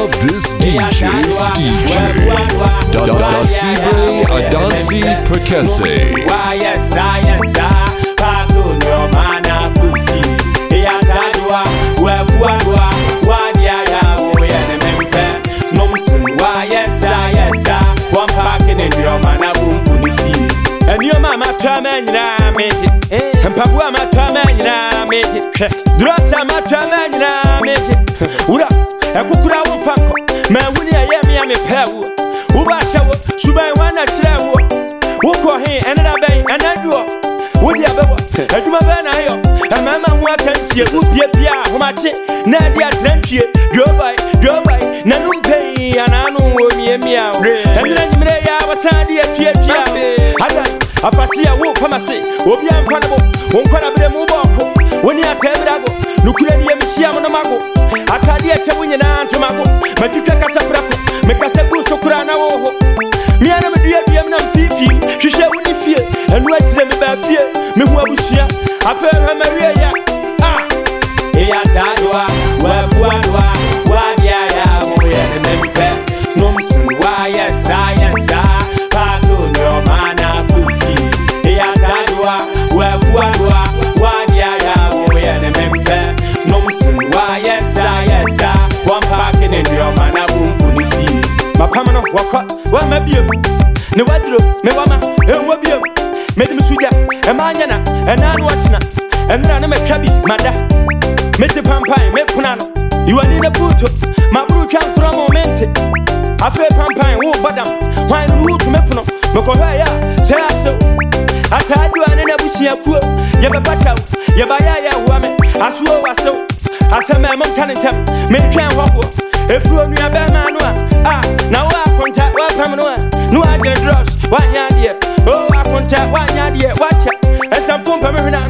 love this DJ's DJ. Da da da Sibre Adansi Prekese. Yes, yes, Pago no mana pussy. Yatadwa, Wafuadwa, Wadia, Woyan and Mempe. Nomson, why, yes, yes, one parking in your mana boom punifi. And your mama come and I made it. And Papa, aka nsie bia a homakye na ade atrantwie dwobae dwobae nanom pɛi anaano wɔ miamia o. Ɛmmerɛ nwummerɛ yɛ a wɔsan de atuatua ada afase a wo pama se. Obia mfa no bo. Wo nkɔna berɛ mu bɔɔko wo ne ataa berɛ go. Nokura ne yɛmehyia mo no mago atadeɛ ɛhyɛ wo nyinaa ntomago matwitwa kasa prako mekasa gu so koraa na wo ho. Mia na meduaduam na mfiifim hwehwɛ wo ne fie. Ɛno akyirɛ me baa fie. Mehu abusua afei hwɛ mawieɛ mapam no wɔkɔ wɔma biom ne waduro me wama ɛnwɔ biom mede me sogya ɛma nyɛ na ɛna no wɔkyena ɛnera ne mɛtwa bi mada mete pampan mepona no. Iwani ne buuto maboro twa nkorɔ ma mente afei pampan wo bɔdam hwan no wotu mepono mekɔhwɛeɛ a sɛ asew ataadewa ne n'abusuakuo yɛbɛbata wo yɛbayɛ yɛ hoa me. Asoɔ wasew asɛm a ɛmɔmka ne ntɛm metwɛn hɔboɔ ɛfiri onua bɛrima no Ah, now I contact what come on. No, I get drugs. One yard. Oh, I contact one yard here. Watch it. And some phone per minute.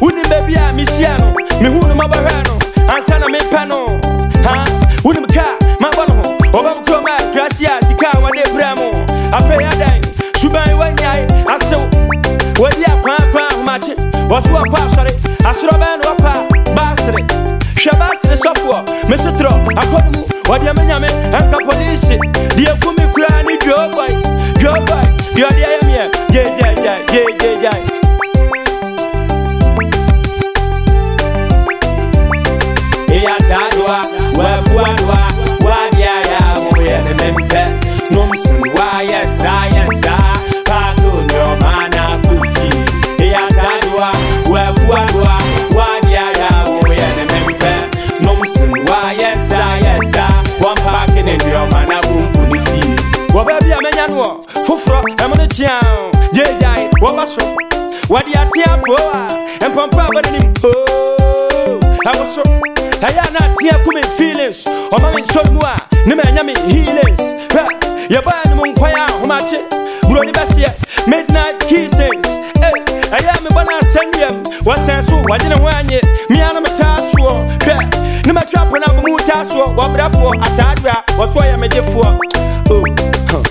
Wouldn't baby, I miss Yano. Me who no mabarano. And son of me pano. Huh? Wouldn't car. My bottom. Over oh, Chroma. Gracias. You can't one day, Bramo. I pay a dime. Subai one yard. I saw. Where the apple, pam, match it. What's what, sorry. I saw a man, up? bastard. Shabas, the software. Mr. Trop. I caught him. What do you mean? Diye kumi kurani jobai, jobai, gyali ayamye, jeje. Wɔba so wɔde ateafoɔ a mpɔmpa a wɔde nim poo ɛwo so ɛyɛ a na ateɛ ku me feelings. Ɔma me nsɔm mu a ne ma ɛnya me healings. Hwɛ yɛbaa no mu nkwan a ahomakye buroni bɛseɛ midnight kissings ɛyɛ a mebɔ no asɛnnuam wɔsɛn so wɔgye ne ho anye mea no metaa soɔ hwɛ ne matwa po no abɔ mu taa soɔ wɔbrɛfoɔ ataadoa wɔsoɔ yɛ megyefoɔ Oh, huh.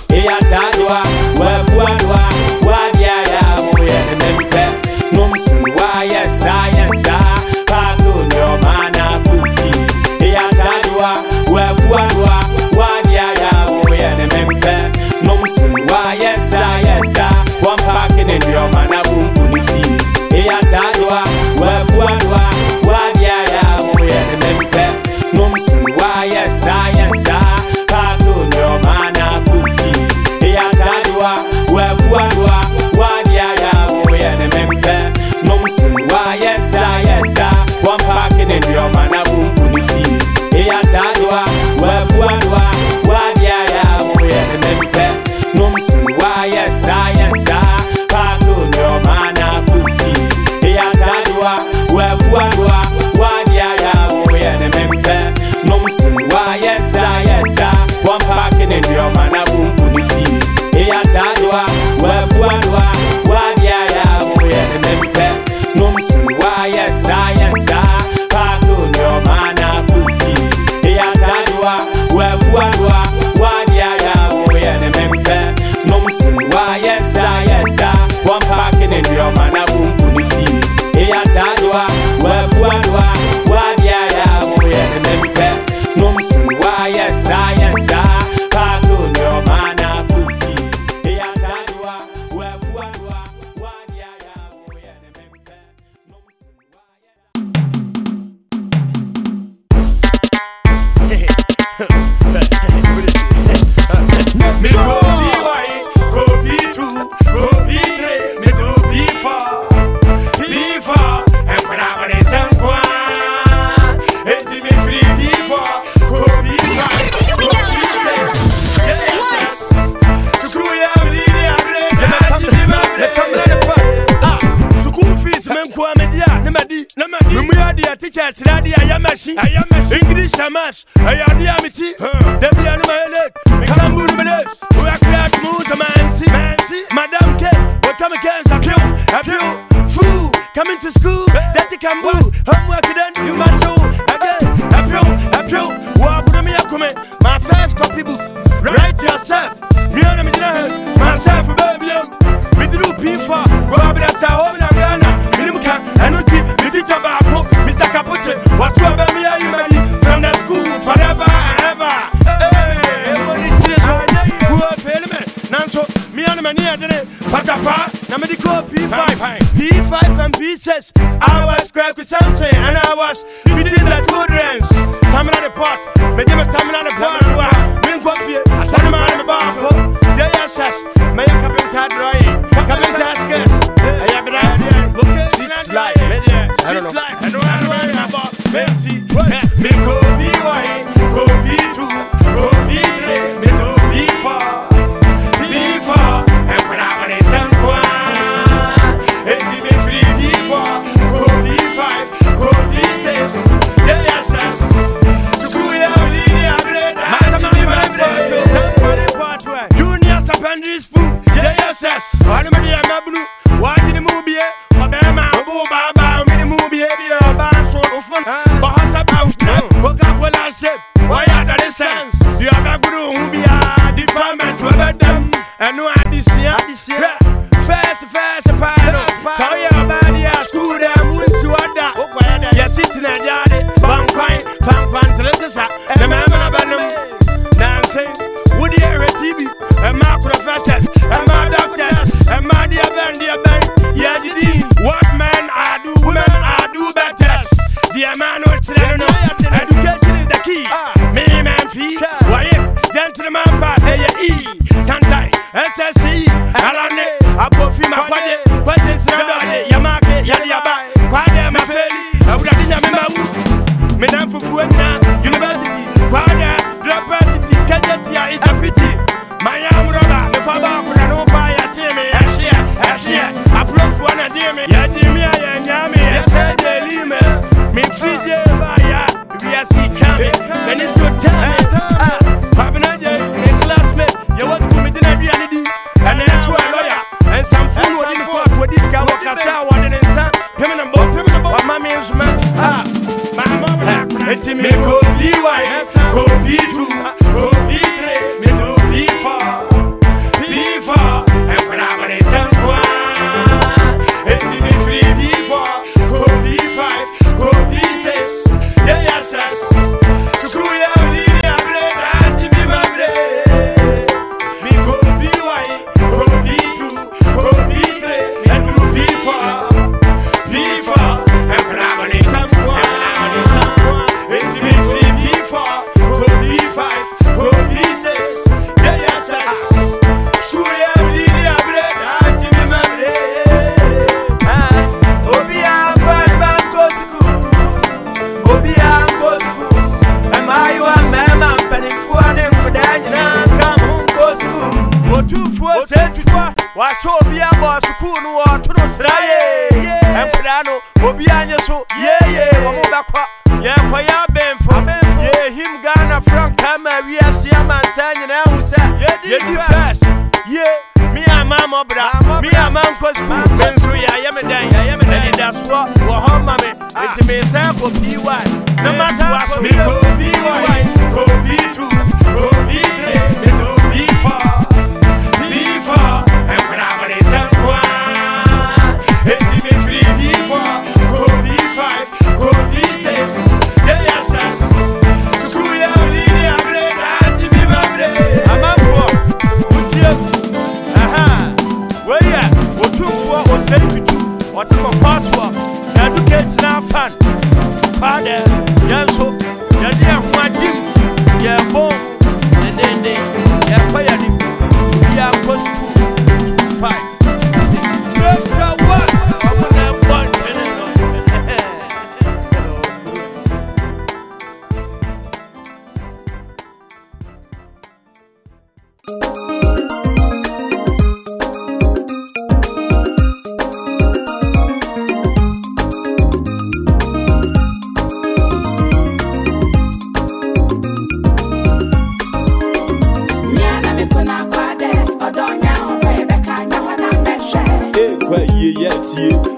Madam K, what time again? Shakiu, Shakiu, Foo, coming to school, that they can boo. Homework then, you might do. Again, Shakiu, Shakiu, what put me up comment? My first copy book, right yourself. Me and me didn't myself, baby. Um. We did do P for, What I'll be that's a home in Ghana. Me limka, I don't keep, me about tobacco, Mr. Capote, what's your baby? na mani adene patapa na mede kɔ p5 p5 and p6 i was crack with something and i was beating the children's tamina the pot. Mede me tamina the pot. wa menkɔ fie atane maa ne mebaakɔ dayasas mɛyɛ kapenta drawing kapenta skes ɛyɛ bena Life, I don't know. I don't know. I don't know. I don't know. I don't know. I don't know. more. Me a man cause cool. Men so ya ya me die. Ya ya me. That's what. Wa home mame. It me say for PY. No otumfoɔ ɔsɛe tutu ɔte kɔkɔɔ so a yɛado kɛsi no afa no paa dɛ yɛn so yɛde yɛn ho agyem yɛbɔ denenden yɛkɔ yɛne mu biaa kɔ sukuu 25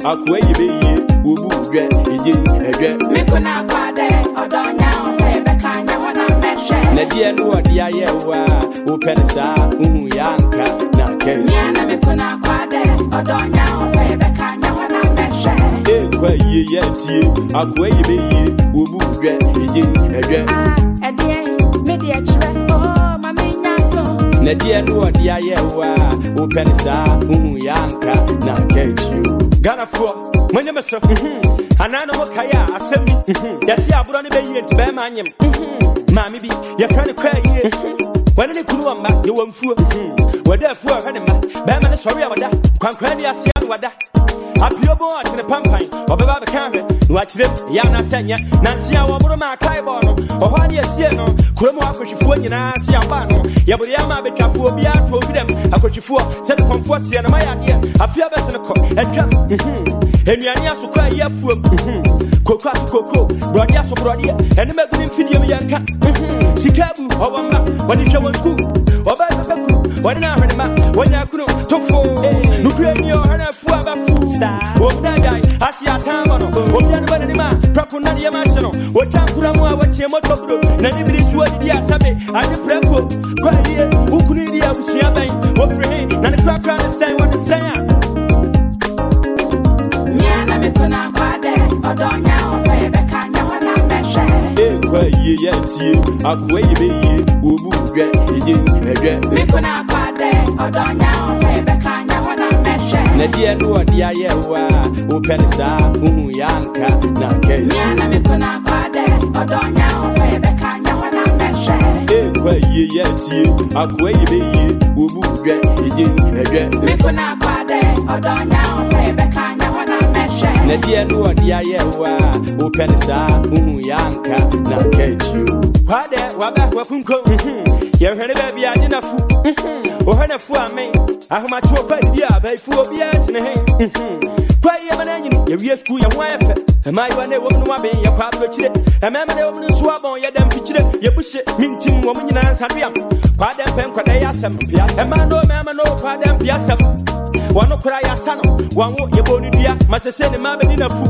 tie akoa yi bɛyie wɔbu dwɛ ɛgye ɛdwɛ Me kuna kwade odonya ofe bekanya wana meshe. na deɛ no wɔde ayɛ wo a wopɛ no saa wohu yɛ anka na ka akyi Nyana me kuna kwade odonya ofe bekanya wana meshe. ɛkwa yie yɛ tie akoa yi bɛyie wɔbu dwɛ ɛgye ɛdwɛ Ah, me die chire. Oh. Na deɛ no wɔde ayɛ wo a wopɛ no saa wohu yɛ anka na ka akyi o ghanafoɔ monyɛ me so. Mhm. Anaa na mokae a asɛm bi. Mhm. Yɛse aborɔ no bɛyie nti bɛɛma anyem. Mhm. Maame bi wɔne ne kunu wɔ mma yɛwɔ mfuo wɔda afuo ɔhwɛ ne mma bɛɛma no sɔre a wɔda kwankwaa ni asea no wɔda apio bɔn atene pampan ɔbɛba bɛka hwɛ na wakyerɛm yɛ anasɛ nyɛ nanse a wɔboro ma akae bɔɔ no? Ɔhɔ ne yɛsie no kurom hɔ akɔhwifoɔ nyinaa se yɛbaa no. Yɛbode ama abɛtwafoɔ biaa to obi dɛm akɔhwifoɔ sɛde kɔmfoɔ seɛ no ma yɛ adeɛ afei bɛse no kɔ atwam nnuane asokɔ a ɛyɛ afuom koko aso koko borɔdeɛ aso borɔdeɛ ɛne magu ne mfidiem yɛnka sika bu ɔwɔ mma wɔde hwɛ wɔn skul ɔbɛɛ bɛbɛ kuru wɔde no ahwene ma wɔnya kunu tofo nokura ni ɔhɛ no afu abafu. Wɔm dadae ase atam bɔ no obia no bɛnanim a prɛko na ne yɛma hye no wɔtwa nkora mu a wɔteɛ mɔtɔ buro na ne bere yie yɛ tie akoa yi bɛyie wɔbu dwɛ ɛgye ɛdwɛ Me kuna kwade odonya ofe bekanya wana meshe. na deɛ no wɔde ayɛ wo a wopɛ no saa wohu yɛ anka na ka akyi Nyana me kuna kwade odonya ofe bekanya wana meshe. ɛkwa yie yɛ tie akoa yi bɛyie wɔbu dwɛ ɛgye ɛdwɛ Me kuna kwade odonya ofe bekanya wana meshe. Na deɛ no wɔde ayɛ wo a wopɛ no saa wohu yɛ anka na ka akyi o Kwade waba wakunko yɛhwɛ ne baabi a ne nafo wɔhwɛ nafo a me ahomakyeɛ kwa didi a baafu obiaa sene he kwa yɛ ma no anyini yɛwie skul yɛ ho ayɛ fɛ ɛmayewa na ɛwɔ mu no waben yɛkɔ aborɔkyire ɛmɛma na ɛwɔ mu no nso abɔn yɛda mfikyire yɛbu hye mentim wɔ mu nyinaa nsadoam kwada mpɛ nkɔda yɛ asɛm ɛma no mɛma no kwada mpe asɛm wɔno kora yɛasa no wɔwo yɛbɔ no dua ma sɛ sɛ ne ma bɛdi nafo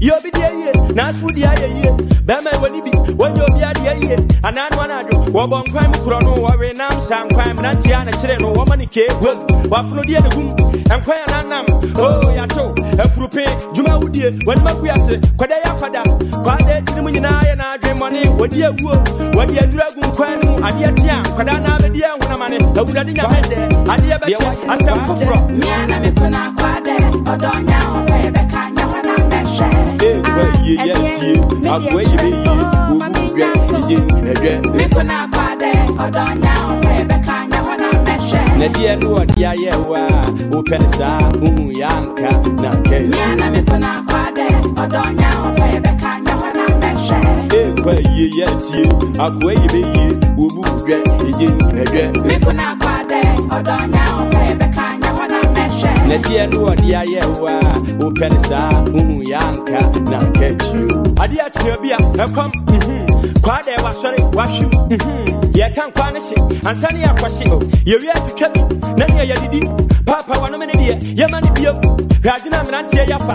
yɛ obi deɛ yie nanso deɛ ayɛ yie bɛrima ɛwɔ ne bi wɔnyɛ obiaa deɛ yie anaa no anadwo wɔbɔ nkwan mu korɔ no wɔwe nam sa nkwan mmeranteɛ na kyerɛ no wɔma ne kee wam wafono deɛ ne gum nkwan a nanam o yɛatew afurupe dwuma wodie wɔnim agu ase kwada yɛ akwada kwada akyiri mu nyinaa yɛ n'adwemmɔne wɔdi awuo wɔde aduru agu nkwan no mu adeɛ tea kwada naa bɛdi ahonamane awurade nyame dɛ adeɛ bɛkyɛ asɛm foforɔ Nyana me kuna kwade odonya ofe bekanya wana meshe. ɛkwa yie yɛ tie akoa yi bɛyie wɔbu dwɛ ɛgye ɛdwɛ na deɛ no ɔde ayɛ wo a wopɛ ne saa huhu yɛ anka na kɛɛkwa yie yɛ atie akoa yɛ bɛyie wɔ bu dwɛ ɛgye mpɛdwɛ na deɛ no ɔde ayɛ wo a wopɛ ne saa huhu yɛ anka na kɛkyio adeɛ atea bi a ɛkɔm kwaa dɛ wasɔre wahwem yɛka nkwaa no hye ansa ne yɛakɔhye yɛwie atwitwa bi na neɛ yɛdidi paapa wɔnom ne deɛ yɛma ne biom hwɛ adwene mmeranteɛ yɛfa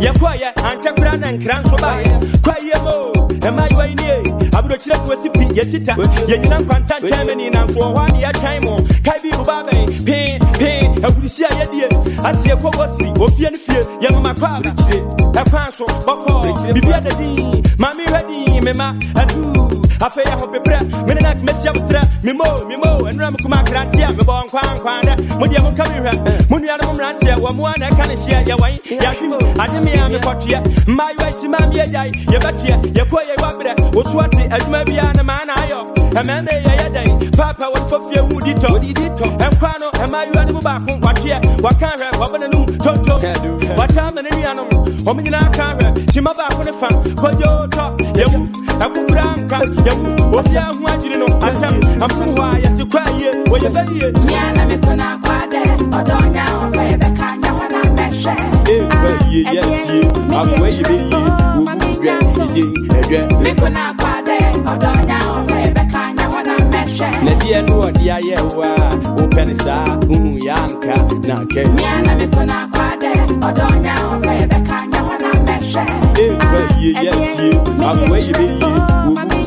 yɛkɔɔyɛ ankyɛ kora na nkra nso baeɛ kwaayɛ mo. Ɛmayewa yi nie aborɔkyerɛfoɔ si pi yɛsita yɛnyina nkwanta ntwɛn mani nanso wɔ hɔ ade yɛtwɛn mo. Kae bi mo babɛn pee pee ahurusi a yɛdie ase yɛkɔ wɔ siri ofie no fie. Yɛmama kɔ abakyire ɛkwan so bɔkɔɔ biribia da din qui m'aima à tout ma mehwɛ din mema adu afei ahopeprɛ mene na mɛsia botrɛ memo memo ɛnora mekoma akranteɛ a mebɔ nkwankwan dɛ modeɛ monka mehwɛ mo nua no mo mmeranteɛ wɔ moa na ɛka ne hyeɛ yɛwɔe yɛahwem ade mea mekɔtoɛ mmayewa si ma meɛgyae yɛbɛtoɛ yɛkɔ yɛwa berɛ woso ate adwuma biara ne maa na ayɔ ɛmɛmɛ yɛyɛ dɛn paapa wɔmfa fie wu di tɔ ɛnkwa no ɛmayewa no mu baako wateɛ waka hwɛ wɔbɛne nom tonto wataa ma ne nuanom ɔmo nyinaa ka hwɛ sima baako ne fa kɔgye tɔ yɛwu ɛkokora yabu obi a ho adwiri no asɛm asom hɔ a yɛse kɔ ayie wɔyɛ bɛyie nyɛ na meto no akwade ɔdɔ nya ɔfɔ yɛbɛka nyɛ hɔ na mɛhwɛ ɛba yie yɛntie akoa na mɛhwɛ na deɛ no wɔde ayɛ wo a wopɛ ne saa wohu yɛ anka na kɛ nyɛ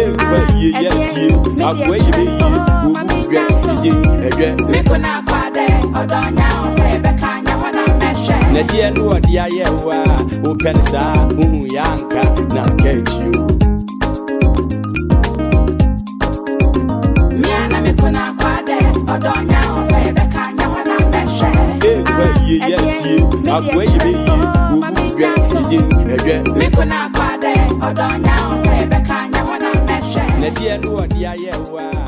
ɛnkwa yie yɛntie akoa yi bɛyie wowurɛ figye ɛdwɛ Me kuna kwade odonya ofe beka nya wana meshe na deɛ ne wɔde ayɛ wo a wopɛ ne saa wohu yɛ anka na aka akyio Mia na me kuna kwade odonya ofe beka nya wana meshe ɛnkwa yie yɛntie akoa yi bɛyie wowurɛ figye ɛdwɛ Me kuna kwade odonya ofe beka nya wana meshe na deɛ ne wɔde ayɛ wo a